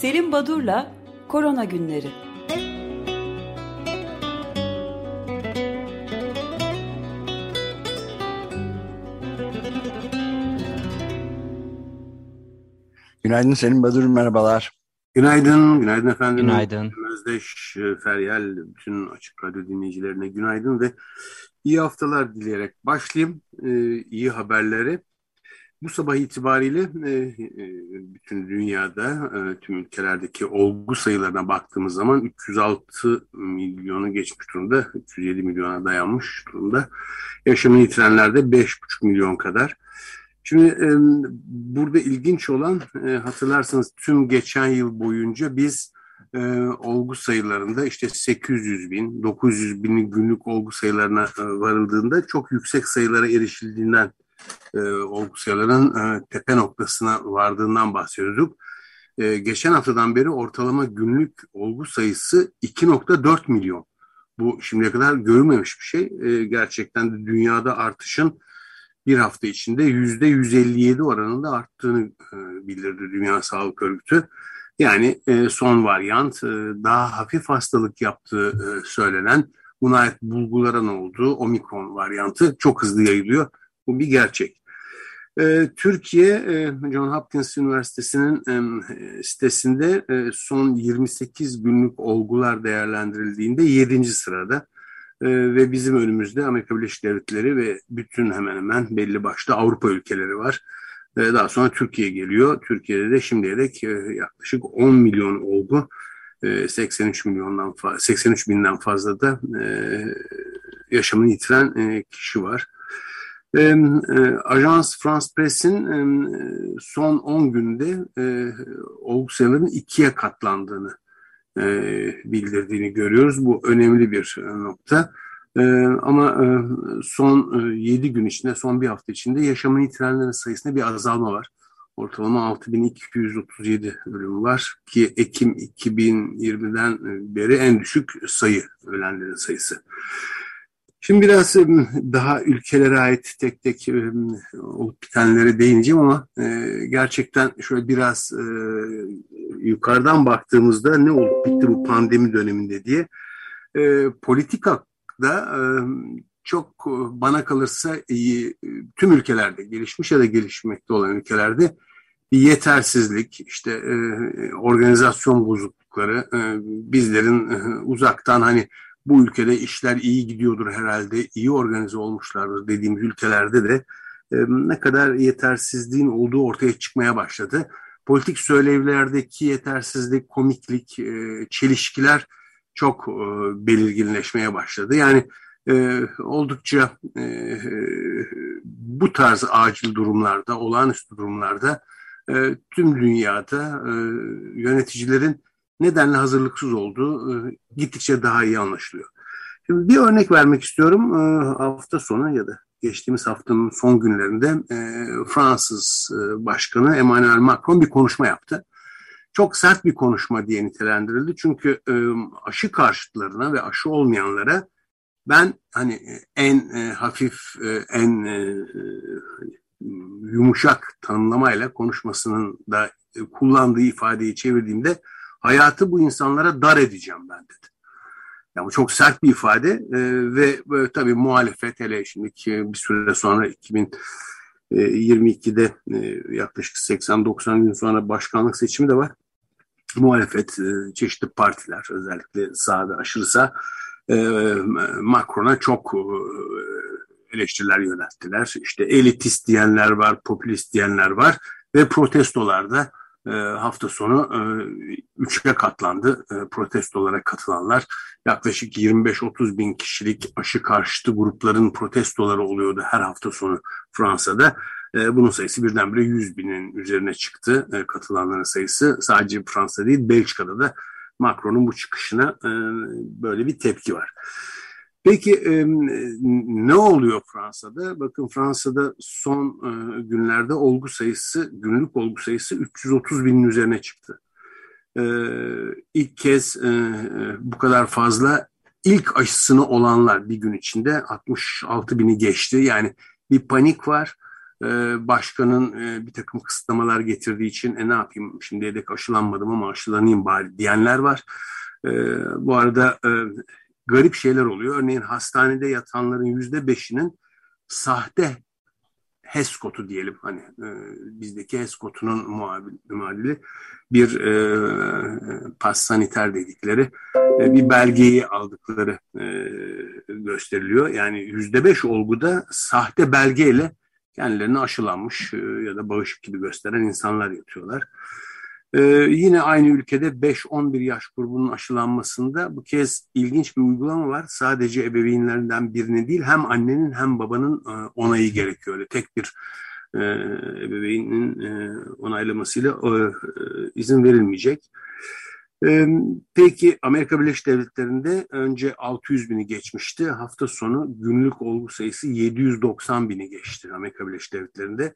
Selim Badur'la Korona Günleri. Günaydın Selim Badur, merhabalar. Günaydın, günaydın efendim. Günaydın. Özdeş, e, Feryal, bütün Açık Radyo dinleyicilerine günaydın ve iyi haftalar dileyerek başlayayım. Ee, iyi haberleri. Bu sabah itibariyle e, e, bütün dünyada, e, tüm ülkelerdeki olgu sayılarına baktığımız zaman 306 milyonu geçmiş durumda, 307 milyona dayanmış durumda. Yaşamını yitirenler de 5,5 milyon kadar. Şimdi burada ilginç olan e, hatırlarsanız tüm geçen yıl boyunca biz olgu sayılarında işte 800 bin, 900 bin günlük olgu sayılarına varıldığında çok yüksek sayılara erişildiğinden e, olgu sayılarının e, tepe noktasına vardığından bahsediyorduk. E, geçen haftadan beri ortalama günlük olgu sayısı 2.4 milyon. Bu şimdiye kadar görülmemiş bir şey. E, gerçekten de dünyada artışın bir hafta içinde yüzde 157 oranında arttığını e, bildirdi Dünya Sağlık Örgütü. Yani e, son varyant e, daha hafif hastalık yaptığı e, söylenen buna ait bulguların olduğu omikron varyantı çok hızlı yayılıyor. Bu bir gerçek. E, Türkiye e, John Hopkins Üniversitesi'nin sitesinde e, son 28 günlük olgular değerlendirildiğinde 7. sırada. Ee, ve bizim önümüzde Amerika Birleşik Devletleri ve bütün hemen hemen belli başta Avrupa ülkeleri var. Ee, daha sonra Türkiye geliyor. Türkiye'de de şimdiye dek e, yaklaşık 10 milyon olgu, 83 e, milyondan 83 binden fazla da yaşamını yitiren kişi var. Ajans France Press'in son 10 günde olgu sayılarının ikiye katlandığını e, bildirdiğini görüyoruz. Bu önemli bir e, nokta. E, ama son 7 gün içinde, son bir hafta içinde yaşamını yitirenlerin sayısında bir azalma var. Ortalama 6237 ölüm var ki Ekim 2020'den beri en düşük sayı ölenlerin sayısı. Şimdi biraz daha ülkelere ait tek tek olup bitenlere değineceğim ama gerçekten şöyle biraz yukarıdan baktığımızda ne olup bitti bu pandemi döneminde diye politika da çok bana kalırsa tüm ülkelerde gelişmiş ya da gelişmekte olan ülkelerde bir yetersizlik, işte organizasyon bozuklukları, bizlerin uzaktan hani bu ülkede işler iyi gidiyordur herhalde, iyi organize olmuşlardır dediğimiz ülkelerde de e, ne kadar yetersizliğin olduğu ortaya çıkmaya başladı. Politik söylevlerdeki yetersizlik, komiklik, e, çelişkiler çok e, belirginleşmeye başladı. Yani e, oldukça e, bu tarz acil durumlarda, olağanüstü durumlarda e, tüm dünyada e, yöneticilerin nedenle hazırlıksız olduğu e, gittikçe daha iyi anlaşılıyor. Şimdi bir örnek vermek istiyorum. E, hafta sonu ya da geçtiğimiz haftanın son günlerinde e, Fransız Başkanı Emmanuel Macron bir konuşma yaptı. Çok sert bir konuşma diye nitelendirildi. Çünkü aşı karşıtlarına ve aşı olmayanlara ben hani en hafif, en yumuşak tanımlamayla konuşmasının da kullandığı ifadeyi çevirdiğimde hayatı bu insanlara dar edeceğim ben dedi. Yani bu çok sert bir ifade e, ve e, tabii muhalefet hele şimdi bir süre sonra 2022'de e, yaklaşık 80-90 gün sonra başkanlık seçimi de var. Muhalefet, e, çeşitli partiler özellikle sağda aşırı sağ e, Macron'a çok e, eleştiriler yönelttiler. İşte elitist diyenler var, popülist diyenler var ve protestolarda e, hafta sonu e, üçe katlandı e, protestolara katılanlar. Yaklaşık 25-30 bin kişilik aşı karşıtı grupların protestoları oluyordu her hafta sonu Fransa'da. Bunun sayısı birdenbire 100 binin üzerine çıktı katılanların sayısı. Sadece Fransa değil Belçika'da da Macron'un bu çıkışına böyle bir tepki var. Peki e, ne oluyor Fransa'da? Bakın Fransa'da son e, günlerde olgu sayısı, günlük olgu sayısı 330 binin üzerine çıktı. E, ilk kez e, bu kadar fazla ilk aşısını olanlar bir gün içinde 66 bini geçti. Yani bir panik var. başkanın bir takım kısıtlamalar getirdiği için e, ne yapayım şimdiye dek aşılanmadım ama aşılanayım bari diyenler var. bu arada garip şeyler oluyor. Örneğin hastanede yatanların yüzde beşinin sahte HES kodu diyelim hani e, bizdeki HES kodunun muadili bir e, pas saniter dedikleri e, bir belgeyi aldıkları e, gösteriliyor. Yani yüzde beş olguda sahte belgeyle kendilerini aşılanmış e, ya da bağışık gibi gösteren insanlar yatıyorlar. Ee, yine aynı ülkede 5-11 yaş grubunun aşılanmasında bu kez ilginç bir uygulama var. Sadece ebeveynlerinden birinin değil hem annenin hem babanın e, onayı gerekiyor. Öyle tek bir e, ebeveynin e, onaylamasıyla e, izin verilmeyecek. E, peki Amerika Birleşik Devletleri'nde önce 600 bini geçmişti. Hafta sonu günlük olgu sayısı 790 bini geçti Amerika Birleşik Devletleri'nde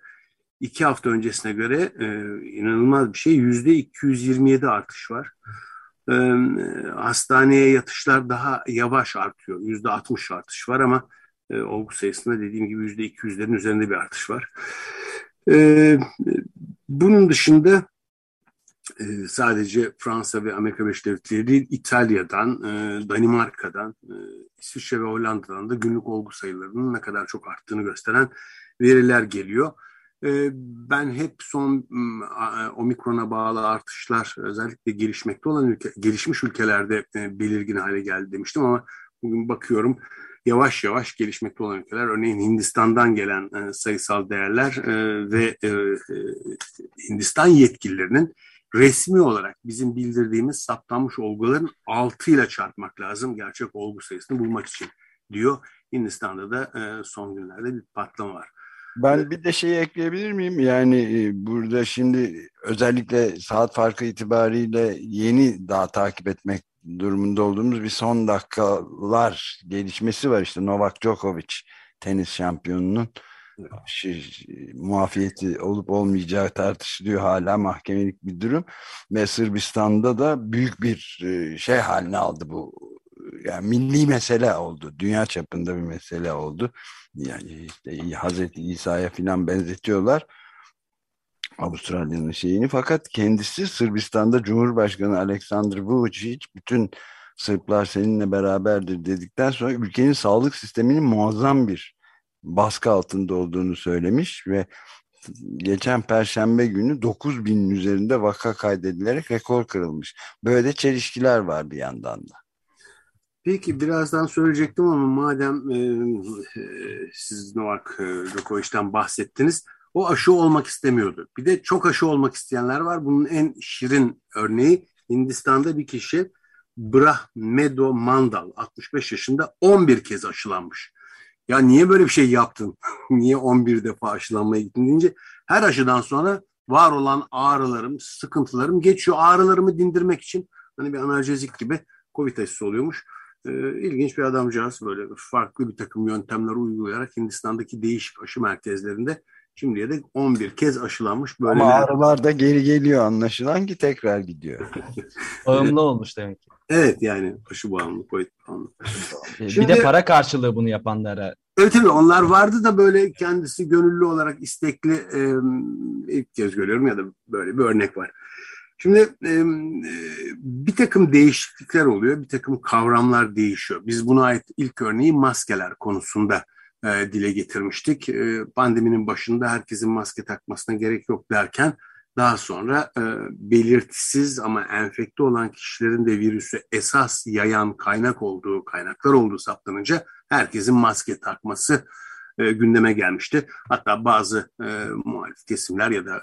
iki hafta öncesine göre e, inanılmaz bir şey. Yüzde 227 artış var. E, hastaneye yatışlar daha yavaş artıyor. Yüzde 60 artış var ama e, olgu sayısında dediğim gibi yüzde 200'lerin üzerinde bir artış var. E, bunun dışında e, sadece Fransa ve Amerika Birleşik Devletleri değil, İtalya'dan, e, Danimarka'dan, e, İsviçre ve Hollanda'dan da günlük olgu sayılarının ne kadar çok arttığını gösteren veriler geliyor. Ee, ben hep son omikrona bağlı artışlar özellikle gelişmekte olan ülke, gelişmiş ülkelerde e, belirgin hale geldi demiştim ama bugün bakıyorum yavaş yavaş gelişmekte olan ülkeler örneğin Hindistan'dan gelen e, sayısal değerler e, ve Hindistan yetkililerinin resmi olarak bizim bildirdiğimiz saptanmış olguların 6 ile çarpmak lazım gerçek olgu sayısını bulmak için diyor. Hindistan'da da son günlerde bir patlama var. Ben bir de şeyi ekleyebilir miyim? Yani e, burada şimdi özellikle saat farkı itibariyle yeni daha takip etmek durumunda olduğumuz bir son dakikalar gelişmesi var. işte Novak Djokovic tenis şampiyonunun muafiyeti olup olmayacağı tartışılıyor hala mahkemelik bir durum. Ve Sırbistan'da da büyük bir e, şey haline aldı bu yani milli mesele oldu. Dünya çapında bir mesele oldu. Yani işte Hazreti İsa'ya filan benzetiyorlar. Avustralya'nın şeyini fakat kendisi Sırbistan'da Cumhurbaşkanı Aleksandr Vučić bütün Sırplar seninle beraberdir dedikten sonra ülkenin sağlık sisteminin muazzam bir baskı altında olduğunu söylemiş ve geçen perşembe günü 9 binin üzerinde vaka kaydedilerek rekor kırılmış. Böyle de çelişkiler var bir yandan da. Peki birazdan söyleyecektim ama madem e, e, siz Novak e, Djokovic'den bahsettiniz, o aşı olmak istemiyordu. Bir de çok aşı olmak isteyenler var. Bunun en şirin örneği Hindistan'da bir kişi Brahmedo Mandal 65 yaşında 11 kez aşılanmış. Ya niye böyle bir şey yaptın? niye 11 defa aşılanmaya gittin deyince her aşıdan sonra var olan ağrılarım, sıkıntılarım geçiyor. Ağrılarımı dindirmek için hani bir analjezik gibi Covid aşısı oluyormuş e, ilginç bir adamcağız böyle farklı bir takım yöntemler uygulayarak Hindistan'daki değişik aşı merkezlerinde şimdiye de 11 kez aşılanmış. Böyle Ama ağrılar da geri geliyor anlaşılan ki tekrar gidiyor. Bağımlı olmuş demek ki. Evet yani aşı bağımlı, COVID bağımlı. Şimdi, bir de para karşılığı bunu yapanlara. Evet tabii onlar vardı da böyle kendisi gönüllü olarak istekli e, ilk kez görüyorum ya da böyle bir örnek var. Şimdi bir takım değişiklikler oluyor, bir takım kavramlar değişiyor. Biz buna ait ilk örneği maskeler konusunda dile getirmiştik. Pandeminin başında herkesin maske takmasına gerek yok derken daha sonra belirtisiz ama enfekte olan kişilerin de virüsü esas yayan kaynak olduğu, kaynaklar olduğu saptanınca herkesin maske takması gündeme gelmişti. Hatta bazı muhalif kesimler ya da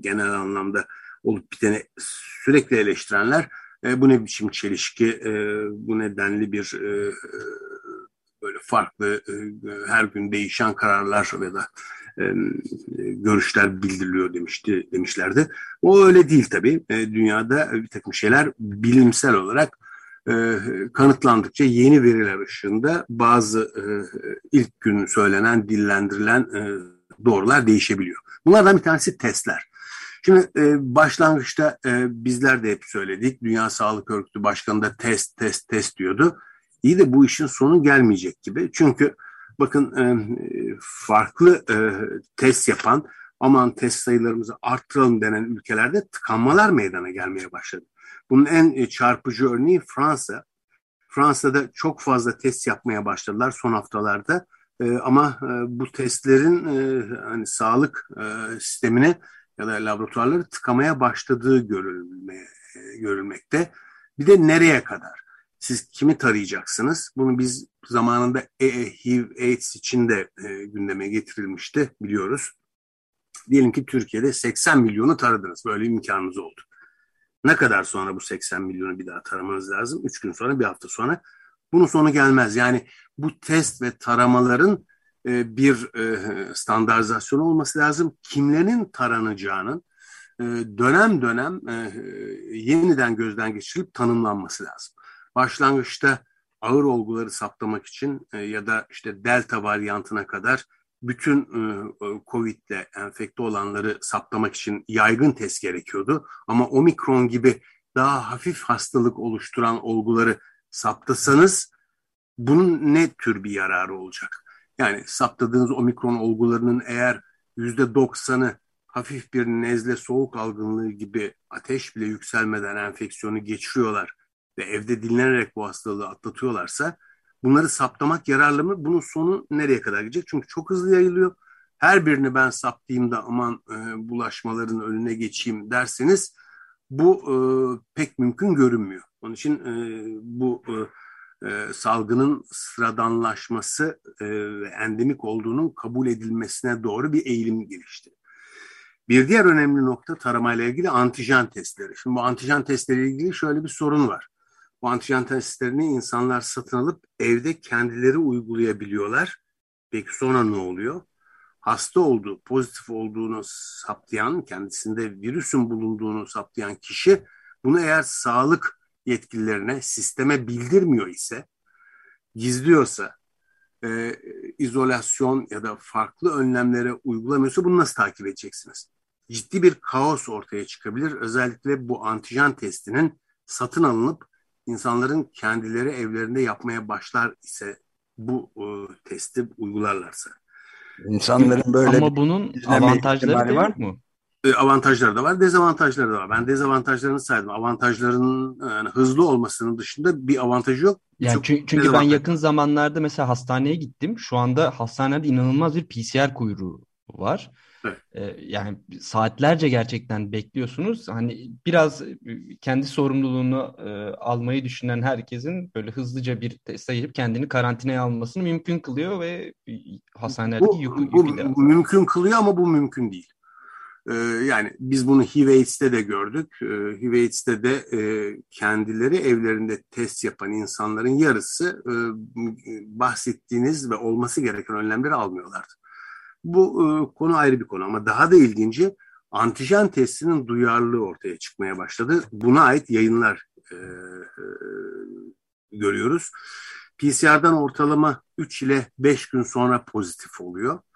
genel anlamda olup biteni sürekli eleştirenler e, bu ne biçim çelişki, e, bu nedenli bir e, böyle farklı e, her gün değişen kararlar ya da e, görüşler bildiriliyor demişti demişlerdi. O öyle değil tabii. E, dünyada bir takım şeyler bilimsel olarak e, kanıtlandıkça yeni veriler ışığında bazı e, ilk gün söylenen, dillendirilen e, doğrular değişebiliyor. Bunlardan bir tanesi testler. Şimdi e, başlangıçta e, bizler de hep söyledik. Dünya Sağlık Örgütü Başkanı da test, test, test diyordu. İyi de bu işin sonu gelmeyecek gibi. Çünkü bakın e, farklı e, test yapan aman test sayılarımızı arttıralım denen ülkelerde tıkanmalar meydana gelmeye başladı. Bunun en e, çarpıcı örneği Fransa. Fransa'da çok fazla test yapmaya başladılar son haftalarda. E, ama e, bu testlerin e, hani sağlık e, sistemine ya da laboratuvarları tıkamaya başladığı görülmeye, e, görülmekte. Bir de nereye kadar? Siz kimi tarayacaksınız? Bunu biz zamanında e, HIV, AIDS için de e, gündeme getirilmişti biliyoruz. Diyelim ki Türkiye'de 80 milyonu taradınız. Böyle imkanınız oldu. Ne kadar sonra bu 80 milyonu bir daha taramanız lazım? 3 gün sonra, bir hafta sonra. Bunun sonu gelmez. Yani bu test ve taramaların e, bir e, standartizasyon olması lazım. Kimlerin taranacağının e, dönem dönem yeniden gözden geçirilip tanımlanması lazım. Başlangıçta ağır olguları saptamak için ya da işte delta varyantına kadar bütün e, e COVID'le enfekte olanları saptamak için yaygın test gerekiyordu. Ama omikron gibi daha hafif hastalık oluşturan olguları saptasanız bunun ne tür bir yararı olacak? Yani saptadığınız omikron olgularının eğer yüzde doksanı hafif bir nezle soğuk algınlığı gibi ateş bile yükselmeden enfeksiyonu geçiriyorlar ve evde dinlenerek bu hastalığı atlatıyorlarsa bunları saptamak yararlı mı? Bunun sonu nereye kadar gidecek? Çünkü çok hızlı yayılıyor. Her birini ben saptayım da aman e, bulaşmaların önüne geçeyim derseniz bu e, pek mümkün görünmüyor. Onun için e, bu e, e, salgının sıradanlaşması e, endemik olduğunun kabul edilmesine doğru bir eğilim gelişti. Bir diğer önemli nokta taramayla ilgili antijen testleri. Şimdi bu antijen testleri ilgili şöyle bir sorun var. Bu antijen testlerini insanlar satın alıp evde kendileri uygulayabiliyorlar. Peki sonra ne oluyor? Hasta olduğu, pozitif olduğunu saptayan, kendisinde virüsün bulunduğunu saptayan kişi bunu eğer sağlık yetkililerine sisteme bildirmiyor ise, gizliyorsa, e, izolasyon ya da farklı önlemlere uygulamıyorsa bunu nasıl takip edeceksiniz? Ciddi bir kaos ortaya çıkabilir. Özellikle bu antijen testinin satın alınıp insanların kendileri evlerinde yapmaya başlar ise bu e, testi uygularlarsa. İnsanların böyle Ama bunun avantajları var mı? E, avantajları da var, dezavantajları da var. Ben dezavantajlarını saydım. Avantajlarının yani hızlı olmasının dışında bir avantajı yok. Yani çünkü, çünkü ben yakın zamanlarda mesela hastaneye gittim. Şu anda hastanede inanılmaz bir PCR kuyruğu var. Evet. Ee, yani saatlerce gerçekten bekliyorsunuz. Hani biraz e, kendi sorumluluğunu e, almayı düşünen herkesin böyle hızlıca bir teste girip kendini karantinaya almasını mümkün kılıyor ve hastanelerdeki bu, yükü, bu, yükü bu mümkün kılıyor ama bu mümkün değil. Ee, yani biz bunu HIV-AIDS'te de gördük. Ee, HIV-AIDS'te de e, kendileri evlerinde test yapan insanların yarısı e, bahsettiğiniz ve olması gereken önlemleri almıyorlardı. Bu e, konu ayrı bir konu ama daha da ilginci antijen testinin duyarlılığı ortaya çıkmaya başladı. Buna ait yayınlar görüyoruz. PCR'dan ortalama 3 ile 5 gün sonra pozitif oluyor e,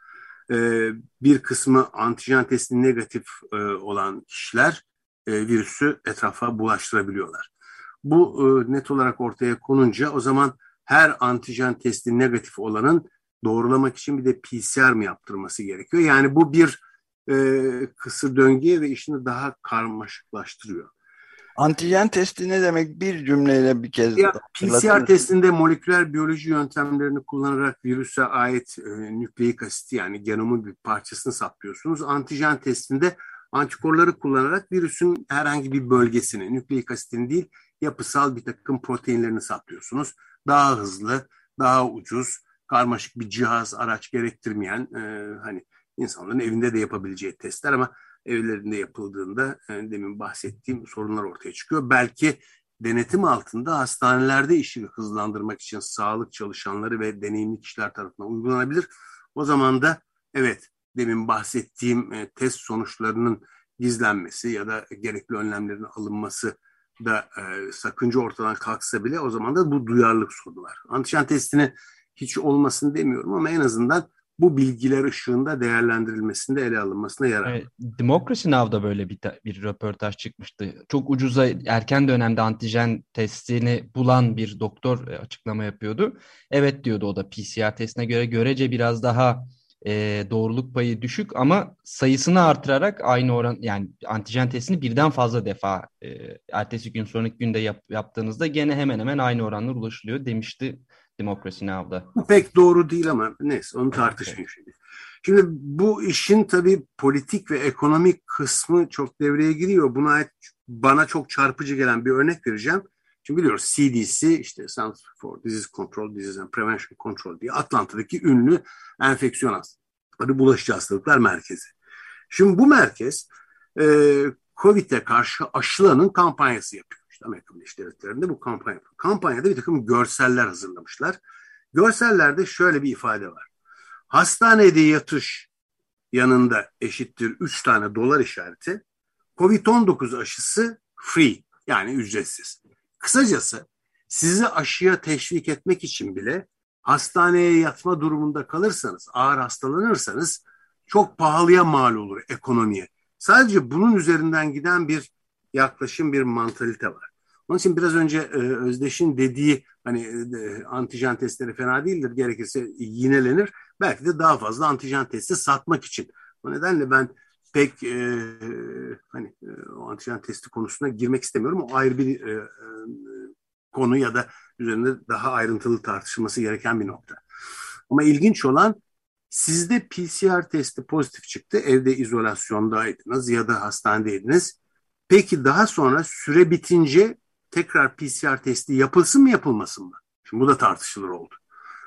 bir kısmı antijen testi negatif e, olan kişiler e, virüsü etrafa bulaştırabiliyorlar. Bu e, net olarak ortaya konunca o zaman her antijen testi negatif olanın doğrulamak için bir de PCR mı yaptırması gerekiyor? Yani bu bir kısır döngüye ve işini daha karmaşıklaştırıyor. Antijen testi ne demek? Bir cümleyle bir kez ya, PCR testinde moleküler biyoloji yöntemlerini kullanarak virüse ait e, nükleik asit yani genomun bir parçasını saplıyorsunuz. Antijen testinde antikorları kullanarak virüsün herhangi bir bölgesini, nükleik asitin değil yapısal bir takım proteinlerini saplıyorsunuz. Daha hızlı, daha ucuz, karmaşık bir cihaz, araç gerektirmeyen e, hani insanların evinde de yapabileceği testler ama evlerinde yapıldığında yani demin bahsettiğim sorunlar ortaya çıkıyor. Belki denetim altında hastanelerde işi hızlandırmak için sağlık çalışanları ve deneyimli kişiler tarafından uygulanabilir. O zaman da evet demin bahsettiğim e, test sonuçlarının gizlenmesi ya da gerekli önlemlerin alınması da e, sakınca ortadan kalksa bile o zaman da bu duyarlılık sorunu var. Antijen testini hiç olmasın demiyorum ama en azından bu bilgiler ışığında değerlendirilmesinde ele alınmasına yarar. Evet, Democracy Now'da böyle bir, bir röportaj çıkmıştı. Çok ucuza erken dönemde antijen testini bulan bir doktor e, açıklama yapıyordu. Evet diyordu o da PCR testine göre görece biraz daha e, doğruluk payı düşük ama sayısını artırarak aynı oran yani antijen testini birden fazla defa e, ertesi gün sonraki günde yap, yaptığınızda gene hemen hemen aynı oranlar ulaşılıyor demişti Demokrasi Now'da. Pek doğru değil ama neyse onu tartışmayayım şimdi. Şimdi bu işin tabii politik ve ekonomik kısmı çok devreye giriyor. Buna ait bana çok çarpıcı gelen bir örnek vereceğim. Şimdi biliyoruz CDC işte Center for Disease Control, Disease and Prevention Control diye Atlanta'daki ünlü enfeksiyon hastalıkları bulaşıcı hastalıklar merkezi. Şimdi bu merkez e, COVID'e karşı aşılanın kampanyası yapıyor. Amerika Birleşik Devletleri'nde bu kampanya. Kampanyada bir takım görseller hazırlamışlar. Görsellerde şöyle bir ifade var. Hastanede yatış yanında eşittir 3 tane dolar işareti. Covid-19 aşısı free yani ücretsiz. Kısacası sizi aşıya teşvik etmek için bile hastaneye yatma durumunda kalırsanız, ağır hastalanırsanız çok pahalıya mal olur ekonomiye. Sadece bunun üzerinden giden bir yaklaşım, bir mantalite var. Onun için biraz önce e, Özdeş'in dediği hani e, antijen testleri fena değildir, gerekirse yinelenir. Belki de daha fazla antijen testi satmak için. O nedenle ben pek e, hani e, o antijen testi konusuna girmek istemiyorum. O ayrı bir e, e, konu ya da üzerinde daha ayrıntılı tartışılması gereken bir nokta. Ama ilginç olan sizde PCR testi pozitif çıktı. Evde izolasyondaydınız ya da hastanedeydiniz. Peki daha sonra süre bitince tekrar PCR testi yapılsın mı yapılmasın mı? Şimdi bu da tartışılır oldu.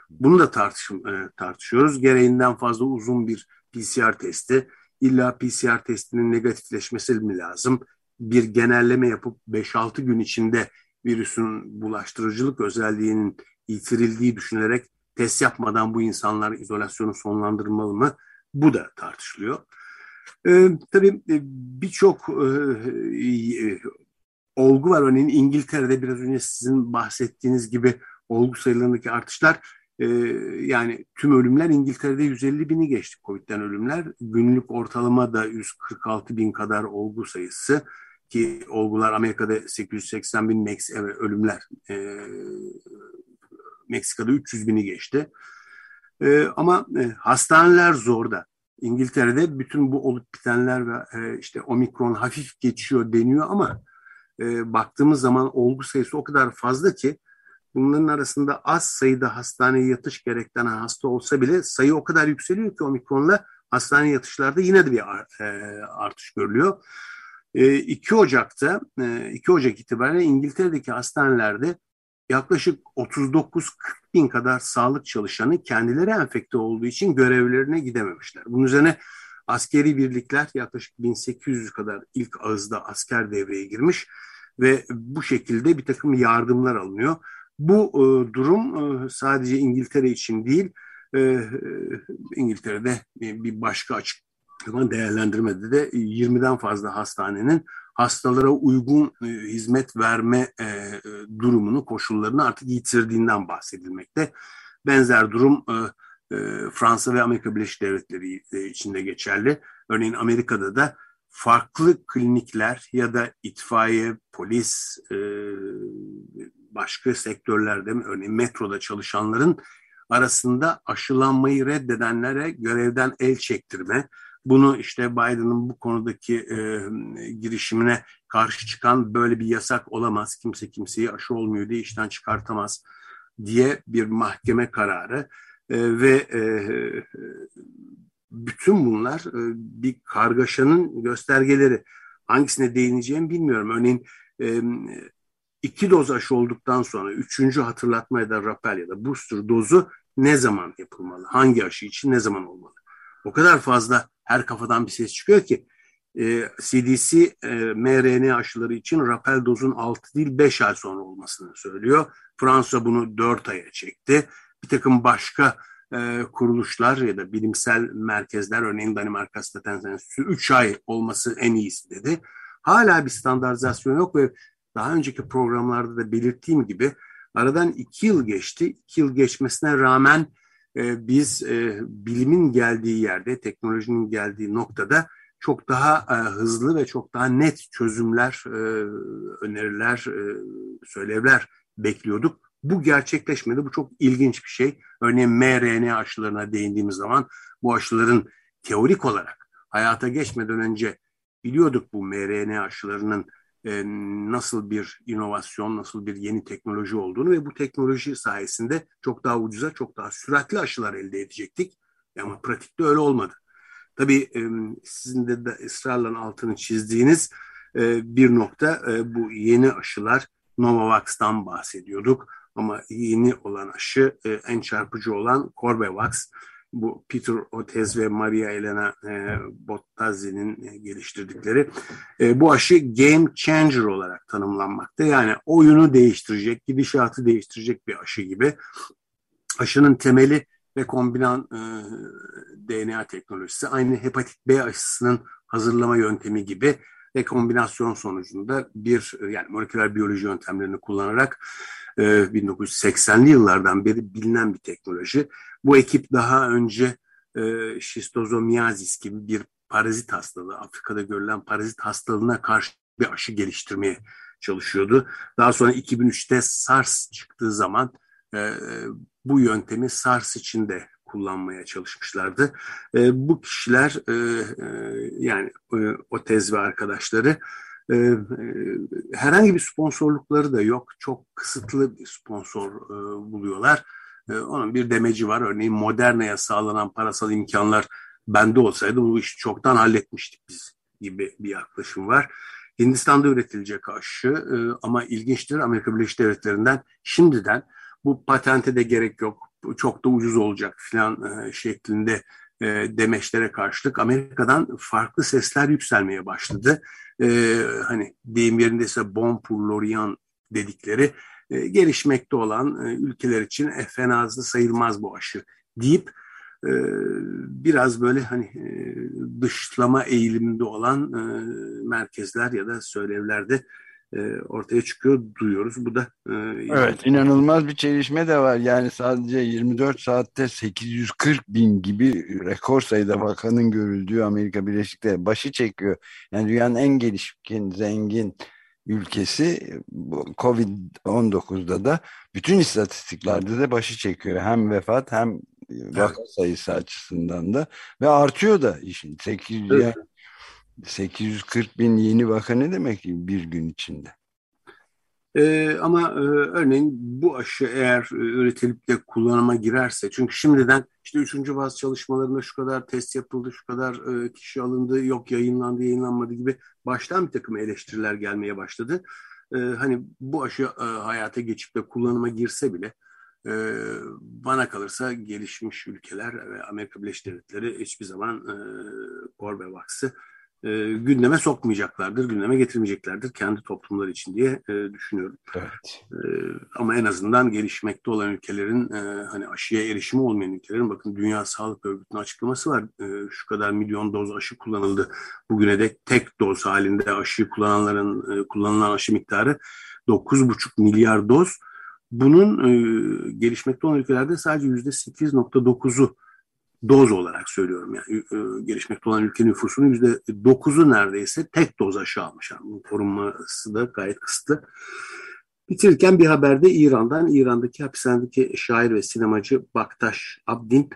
Bunu da tartışım, e, tartışıyoruz. Gereğinden fazla uzun bir PCR testi. İlla PCR testinin negatifleşmesi mi lazım? Bir genelleme yapıp 5-6 gün içinde virüsün bulaştırıcılık özelliğinin yitirildiği düşünerek test yapmadan bu insanlar izolasyonu sonlandırmalı mı? Bu da tartışılıyor. Ee, tabii e, birçok e, e, olgu var. Örneğin İngiltere'de biraz önce sizin bahsettiğiniz gibi olgu sayılarındaki artışlar e, yani tüm ölümler İngiltere'de 150 bini geçti Covid'den ölümler. Günlük ortalama da 146 bin kadar olgu sayısı ki olgular Amerika'da 880 bin Mex ölümler e, Meksika'da 300 bini geçti. E, ama e, hastaneler zorda. İngiltere'de bütün bu olup bitenler ve e, işte omikron hafif geçiyor deniyor ama e, baktığımız zaman olgu sayısı o kadar fazla ki bunların arasında az sayıda hastaneye yatış gerektiren hasta olsa bile sayı o kadar yükseliyor ki omikronla hastane yatışlarda yine de bir e, artış görülüyor. 2 e, Ocak'ta 2 e, Ocak itibariyle İngiltere'deki hastanelerde yaklaşık 39-40 bin kadar sağlık çalışanı kendileri enfekte olduğu için görevlerine gidememişler. Bunun üzerine askeri birlikler yaklaşık 1800 kadar ilk ağızda asker devreye girmiş ve bu şekilde bir takım yardımlar alınıyor. Bu e, durum e, sadece İngiltere için değil, e, e İngiltere'de bir başka açıklama değerlendirmede de 20'den fazla hastanenin hastalara uygun e, hizmet verme e, e, durumunu, koşullarını artık yitirdiğinden bahsedilmekte. Benzer durum e, e, Fransa ve Amerika Birleşik Devletleri e, içinde geçerli. Örneğin Amerika'da da farklı klinikler ya da itfaiye, polis, e, başka sektörlerde örneğin metroda çalışanların arasında aşılanmayı reddedenlere görevden el çektirme, bunu işte Biden'ın bu konudaki e, girişimine karşı çıkan böyle bir yasak olamaz, kimse kimseyi aşı olmuyor diye işten çıkartamaz diye bir mahkeme kararı e, ve e, bütün bunlar e, bir kargaşanın göstergeleri. Hangisine değineceğimi bilmiyorum. Örneğin e, iki doz aşı olduktan sonra üçüncü hatırlatma ya da rapel ya da booster dozu ne zaman yapılmalı? Hangi aşı için ne zaman olmalı? O kadar fazla her kafadan bir ses çıkıyor ki e, CDC e, mRNA aşıları için rapel dozun 6 değil 5 ay sonra olmasını söylüyor. Fransa bunu 4 aya çekti. Bir takım başka e, kuruluşlar ya da bilimsel merkezler örneğin Danimarka Staten Enstitüsü 3 ay olması en iyisi dedi. Hala bir standartizasyon yok ve daha önceki programlarda da belirttiğim gibi aradan 2 yıl geçti. 2 yıl geçmesine rağmen e, biz e, bilimin geldiği yerde, teknolojinin geldiği noktada çok daha e, hızlı ve çok daha net çözümler, e, öneriler, e, söylevler bekliyorduk. Bu gerçekleşmedi. Bu çok ilginç bir şey. Örneğin mRNA aşılarına değindiğimiz zaman bu aşıların teorik olarak hayata geçmeden önce biliyorduk bu mRNA aşılarının e, nasıl bir inovasyon, nasıl bir yeni teknoloji olduğunu ve bu teknoloji sayesinde çok daha ucuza, çok daha süratli aşılar elde edecektik. Ama pratikte öyle olmadı. Tabii e, sizin de, de ısrarla altını çizdiğiniz e, bir nokta e, bu yeni aşılar Novavax'tan bahsediyorduk. Ama yeni olan aşı e, en çarpıcı olan Corbevax bu Peter Otez ve Maria Elena e, Bottazi'nin e, geliştirdikleri e, bu aşı game changer olarak tanımlanmakta. Yani oyunu değiştirecek, gidişatı değiştirecek bir aşı gibi. Aşının temeli ve kombinan e, DNA teknolojisi aynı hepatit B aşısının hazırlama yöntemi gibi rekombinasyon sonucunda bir yani moleküler biyoloji yöntemlerini kullanarak 1980'li yıllardan beri bilinen bir teknoloji. Bu ekip daha önce e, şistozomiyazis gibi bir parazit hastalığı, Afrika'da görülen parazit hastalığına karşı bir aşı geliştirmeye çalışıyordu. Daha sonra 2003'te SARS çıktığı zaman e, bu yöntemi SARS için de kullanmaya çalışmışlardı. E, bu kişiler e, e, yani e, o tez ve arkadaşları e, e, herhangi bir sponsorlukları da yok. Çok kısıtlı bir sponsor e, buluyorlar. E, onun bir demeci var. Örneğin Moderna'ya sağlanan parasal imkanlar bende olsaydı bu işi çoktan halletmiştik biz gibi bir yaklaşım var. Hindistan'da üretilecek aşı e, ama ilginçtir Amerika Birleşik Devletleri'nden şimdiden bu patente de gerek yok çok da ucuz olacak filan e, şeklinde e, demeçlere karşılık Amerika'dan farklı sesler yükselmeye başladı. E, hani deyim yerindeyse bon pour l'Orient dedikleri gelişmekte olan ülkeler için e, fenazlı sayılmaz bu aşı deyip biraz böyle hani dışlama eğiliminde olan merkezler ya da söylevlerde ortaya çıkıyor duyuyoruz. Bu da e, evet inanılmaz bir çelişme de var. Yani sadece 24 saatte 840 bin gibi rekor sayıda vakanın görüldüğü Amerika Birleşik Devletleri başı çekiyor. Yani dünyanın en gelişkin, zengin ülkesi Covid-19'da da bütün istatistiklerde de başı çekiyor. Hem vefat hem vaka sayısı açısından da ve artıyor da işin 800 evet. 840 bin yeni vaka ne demek bir gün içinde? Ee, ama e, örneğin bu aşı eğer e, üretilip de kullanıma girerse çünkü şimdiden işte üçüncü baz çalışmalarında şu kadar test yapıldı, şu kadar e, kişi alındı, yok yayınlandı, yayınlanmadı gibi baştan bir takım eleştiriler gelmeye başladı. E, hani bu aşı e, hayata geçip de kullanıma girse bile e, bana kalırsa gelişmiş ülkeler ve Amerika Birleşik Devletleri hiçbir zaman e, Corbevax'ı e, gündeme sokmayacaklardır, gündeme getirmeyeceklerdir kendi toplumları için diye e, düşünüyorum. Evet. E, ama en azından gelişmekte olan ülkelerin e, hani aşıya erişimi olmayan ülkelerin bakın Dünya Sağlık Örgütü'nün açıklaması var. E, şu kadar milyon doz aşı kullanıldı. Bugüne dek tek doz halinde aşı kullananların e, kullanılan aşı miktarı 9,5 milyar doz. Bunun e, gelişmekte olan ülkelerde sadece %8.9'u doz olarak söylüyorum yani e, gelişmekte olan ülke nüfusunun yüzde dokuzu neredeyse tek doz aşı almış. Yani korunması da gayet kısıtlı. Bitirirken bir haberde İran'dan, İran'daki hapishanedeki şair ve sinemacı Baktaş Abdin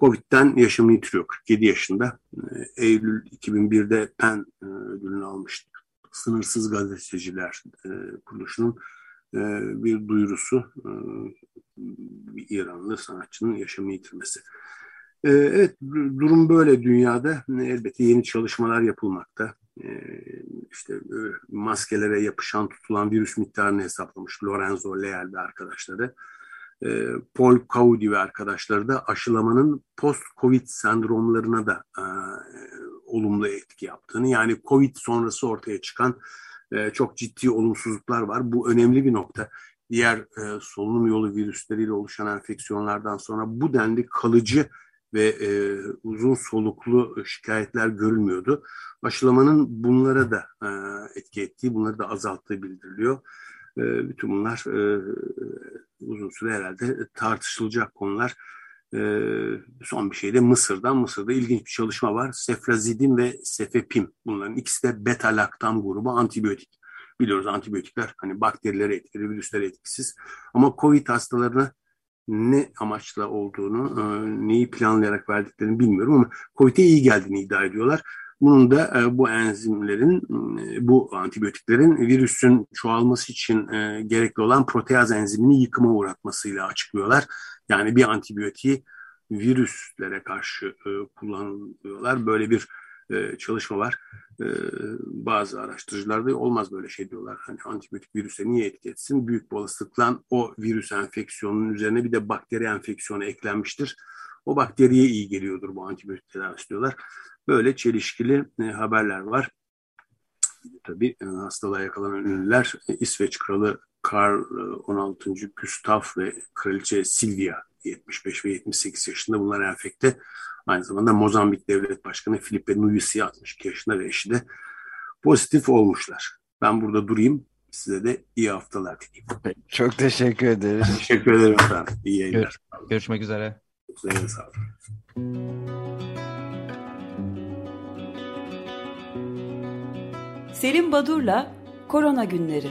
Covid'den yaşamını yitiriyor. 47 yaşında. E, Eylül 2001'de PEN e, ödülünü almıştı. Sınırsız Gazeteciler kuruluşunun bir duyurusu bir İranlı sanatçının yaşamını yitirmesi. Ee, evet durum böyle dünyada. Elbette yeni çalışmalar yapılmakta. Ee, işte e, maskelere yapışan tutulan virüs miktarını hesaplamış Lorenzo Leal ve arkadaşları. Ee, Paul Caudi ve arkadaşları da aşılamanın post-Covid sendromlarına da e, olumlu etki yaptığını yani Covid sonrası ortaya çıkan e, çok ciddi olumsuzluklar var. Bu önemli bir nokta diğer solunum yolu virüsleriyle oluşan enfeksiyonlardan sonra bu denli kalıcı ve e, uzun soluklu şikayetler görülmüyordu. Aşılamanın bunlara da e, etki ettiği, bunları da azalttığı bildiriliyor. E, bütün bunlar e, uzun süre herhalde tartışılacak konular. son bir şey de Mısır'dan. Mısır'da ilginç bir çalışma var. Sefrazidin ve sefepim. Bunların ikisi de beta laktam grubu antibiyotik. Biliyoruz antibiyotikler hani bakterilere etkili, virüslere etkisiz. Ama COVID hastalarına ne amaçla olduğunu, neyi planlayarak verdiklerini bilmiyorum ama COVID'e iyi geldiğini iddia ediyorlar. Bunun da e, bu enzimlerin, e, bu antibiyotiklerin virüsün çoğalması için e, gerekli olan proteaz enzimini yıkıma uğratmasıyla açıklıyorlar. Yani bir antibiyotiği virüslere karşı kullanıyorlar. Böyle bir çalışma var. Bazı araştırıcılar da olmaz böyle şey diyorlar. Hani antibiyotik virüse niye etki etsin? Büyük bir olasılıkla o virüs enfeksiyonunun üzerine bir de bakteri enfeksiyonu eklenmiştir. O bakteriye iyi geliyordur bu antibiyotik tedavisi diyorlar. Böyle çelişkili e, haberler var. Tabii e, hastalığa yakalanan ünlüler e, İsveç Kralı Karl 16. Gustav ve Kraliçe Silvia 75 ve 78 yaşında bunlar enfekte. Aynı zamanda Mozambik Devlet Başkanı Filipe Nyusi 62 yaşında ve eşi de pozitif olmuşlar. Ben burada durayım. Size de iyi haftalar dileyim. Çok teşekkür ederiz. teşekkür ederim efendim. İyi yayınlar. Görüşmek üzere. Üzerine sağlık. Selim Badur'la Korona Günleri